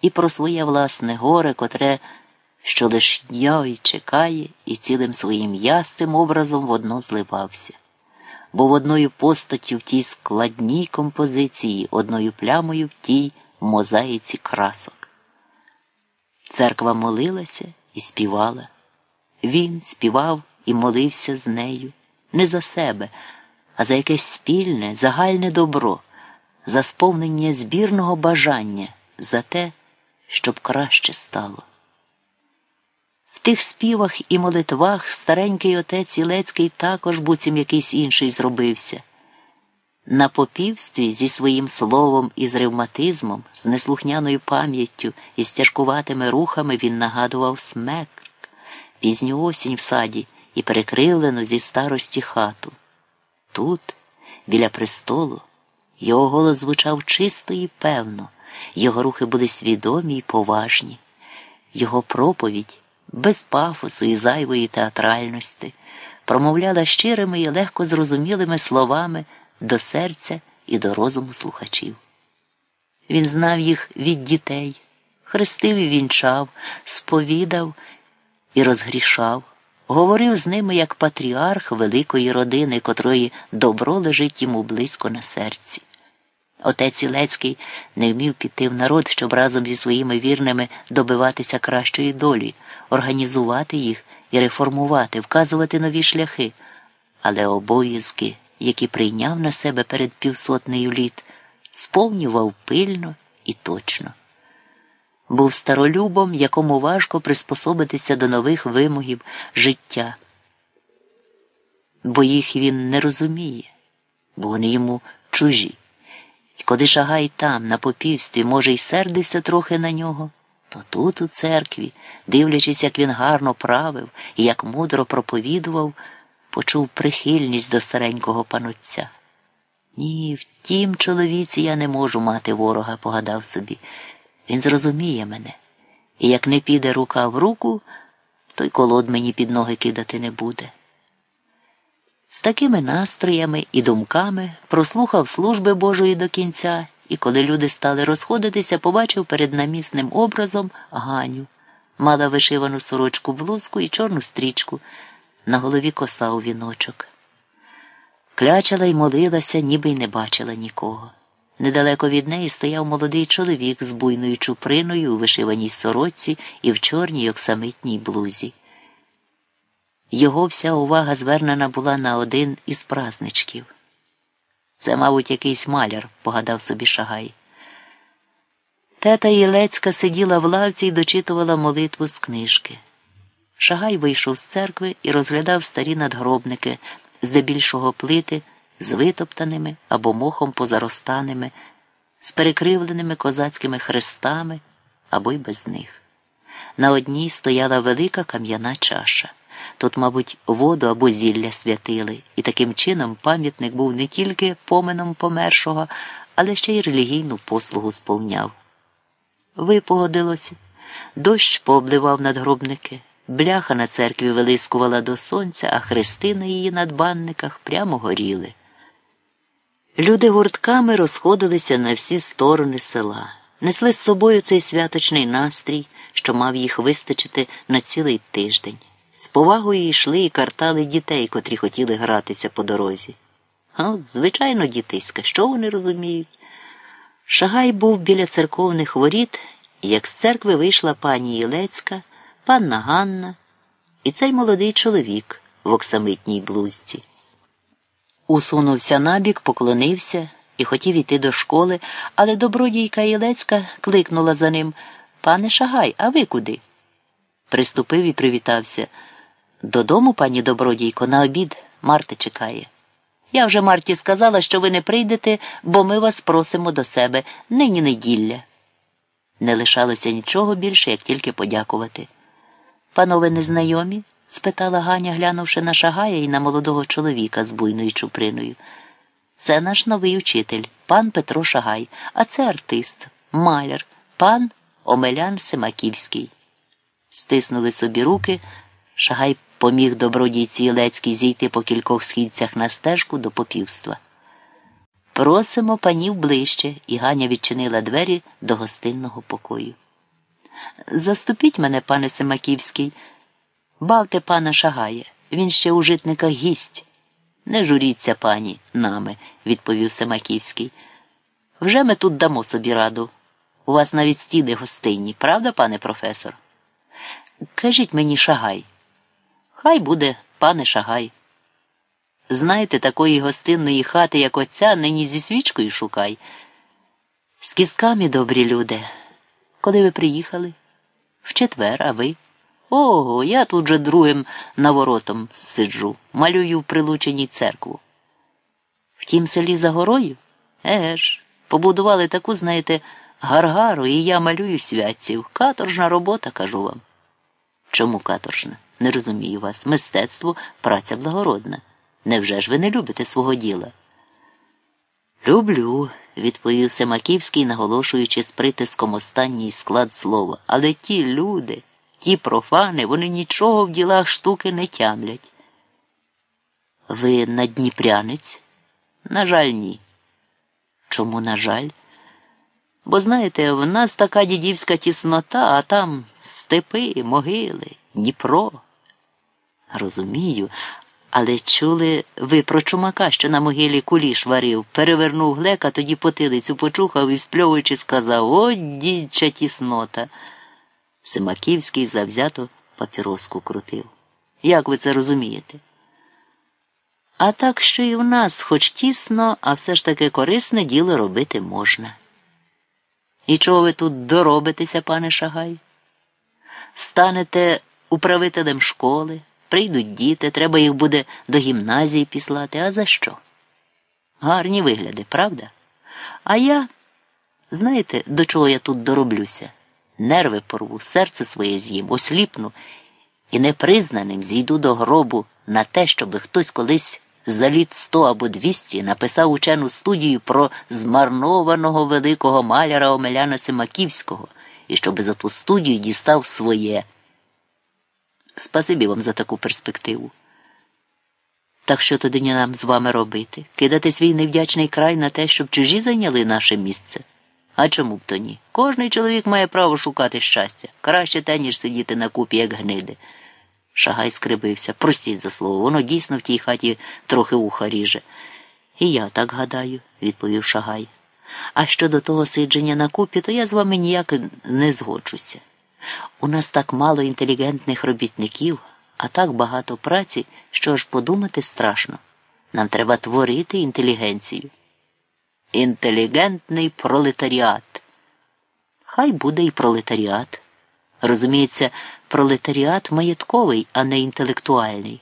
і про своє власне горе, котре, що лиш я й чекає, і цілим своїм я образом водно зливався. Був одною постаттю в тій складній композиції, одною плямою в тій мозаїці красок. Церква молилася і співала. Він співав і молився з нею не за себе, а за якесь спільне, загальне добро, за сповнення збірного бажання, за те, щоб краще стало. В тих співах і молитвах старенький отець Ілецький також буцім якийсь інший зробився. На попівстві зі своїм словом і з ревматизмом, з неслухняною пам'яттю і з тяжкуватими рухами він нагадував смек, пізню осінь в саді і перекривлену зі старості хату. Тут, біля престолу, його голос звучав чисто і певно, його рухи були свідомі і поважні, його проповідь без пафосу і зайвої театральності, промовляла щирими і легко зрозумілими словами до серця і до розуму слухачів. Він знав їх від дітей, хрестив і вінчав, сповідав і розгрішав, говорив з ними як патріарх великої родини, котрої добро лежить йому близько на серці. Отець Ілецький не вмів піти в народ, щоб разом зі своїми вірними добиватися кращої долі, організувати їх і реформувати, вказувати нові шляхи, але обов'язки, які прийняв на себе перед півсотнею літ, сповнював пильно і точно. Був старолюбом, якому важко приспособитися до нових вимогів життя, бо їх він не розуміє, бо вони йому чужі. Коли Шагай там, на попівстві, може, й сердився трохи на нього, то тут, у церкві, дивлячись, як він гарно правив і як мудро проповідував, почув прихильність до старенького панотця. Ні, в тім чоловіці я не можу мати ворога, погадав собі. Він зрозуміє мене, і як не піде рука в руку, то й колод мені під ноги кидати не буде. З такими настроями і думками прослухав служби Божої до кінця, і коли люди стали розходитися, побачив перед намісним образом Ганю, мала вишивану сорочку блузку і чорну стрічку, на голові коса у віночок. Клячала й молилася, ніби й не бачила нікого. Недалеко від неї стояв молодий чоловік з буйною чуприною у вишиваній сорочці і в чорній оксамитній блузі. Його вся увага звернена була на один із празничків. Це, мабуть, якийсь маляр, погадав собі Шагай. Тета Єлецька сиділа в лавці і дочитувала молитву з книжки. Шагай вийшов з церкви і розглядав старі надгробники, здебільшого плити, з витоптаними або мохом позаростаними, з перекривленими козацькими хрестами або й без них. На одній стояла велика кам'яна чаша. Тут, мабуть, воду або зілля святили, і таким чином пам'ятник був не тільки поменом помершого, але ще й релігійну послугу сповняв. Випогодилося, дощ пообливав надгробники, бляха на церкві вилискувала до сонця, а хрести на її надбанниках прямо горіли. Люди гуртками розходилися на всі сторони села, несли з собою цей святочний настрій, що мав їх вистачити на цілий тиждень. З повагою йшли і картали дітей, котрі хотіли гратися по дорозі. А от, звичайно, дітиська, що вони розуміють? Шагай був біля церковних воріт, як з церкви вийшла пані Єлецька, панна Ганна і цей молодий чоловік в оксамитній блузці. Усунувся набік, поклонився і хотів іти до школи, але добродійка Єлецька кликнула за ним Пане Шагай, а ви куди? Приступив і привітався. Додому, пані добродійко, на обід Марти чекає. Я вже Марті сказала, що ви не прийдете, бо ми вас просимо до себе нині неділля. Не лишалося нічого більше, як тільки подякувати. Панове незнайомі? спитала Ганя, глянувши на шагая і на молодого чоловіка з буйною чуприною. Це наш новий учитель, пан Петро Шагай, а це артист, маляр, пан Омелян Семаківський. Стиснули собі руки, шагай поміг добродійці Ілецькій зійти по кількох східцях на стежку до попівства. Просимо панів ближче, і Ганя відчинила двері до гостинного покою. Заступіть мене, пане Семаківський, бавте пана шагає, він ще у житниках гість. Не журіться, пані, нами, відповів Семаківський. Вже ми тут дамо собі раду. У вас навіть стіни гостинні, правда, пане професор? Кажіть мені шагай. Хай буде, пане шагай. Знаєте, такої гостинної хати, як оця, нині зі свічкою шукай. З кістками, добрі люди. Коли ви приїхали? В четвер, а ви? Ого, я тут же другим наворотом сиджу, малюю в прилученій церкву. В тім селі за горою? Еге ж, побудували таку, знаєте, гаргару, і я малюю святців. Каторжна робота, кажу вам. Чому каторжна? Не розумію вас. Мистецтво праця благородна. Невже ж ви не любите свого діла? Люблю, відповів Семаківський, наголошуючи з притиском останній склад слова. Але ті люди, ті профани, вони нічого в ділах штуки не тямлять. Ви надніпрянець? На жаль, ні. Чому, на жаль? Бо знаєте, в нас така дідівська тіснота, а там степи, могили, Дніпро. Розумію, але чули ви про чумака, що на могилі куліш варив, перевернув глека, тоді потилицю почухав і, спльовуючи, сказав О, дідча тіснота. Симаківський завзято папіроску крутив. Як ви це розумієте? А так, що і в нас, хоч тісно, а все ж таки корисне діло робити можна. І чого ви тут доробитеся, пане Шагай? Станете управителем школи, прийдуть діти, треба їх буде до гімназії післати. А за що? Гарні вигляди, правда? А я, знаєте, до чого я тут дороблюся? Нерви порву, серце своє з'їм, осліпну і непризнаним зійду до гробу на те, щоб хтось колись за літ сто або двісті написав учену студію про змарнованого великого маляра Омеляна Симаківського і щоб за ту студію дістав своє. Спасибі вам за таку перспективу. Так що тоді нам з вами робити? Кидати свій невдячний край на те, щоб чужі зайняли наше місце? А чому б то ні? Кожний чоловік має право шукати щастя. Краще те, ніж сидіти на купі, як гниди. Шагай скрибився. Простіть за слово, воно дійсно в тій хаті трохи уха ріже. І я так гадаю, відповів Шагай. А щодо того сидження на купі, то я з вами ніяк не згоджуся. У нас так мало інтелігентних робітників, а так багато праці, що ж подумати страшно. Нам треба творити інтелігенцію. Інтелігентний пролетаріат. Хай буде і пролетаріат. Розуміється, пролетаріат маєтковий, а не інтелектуальний.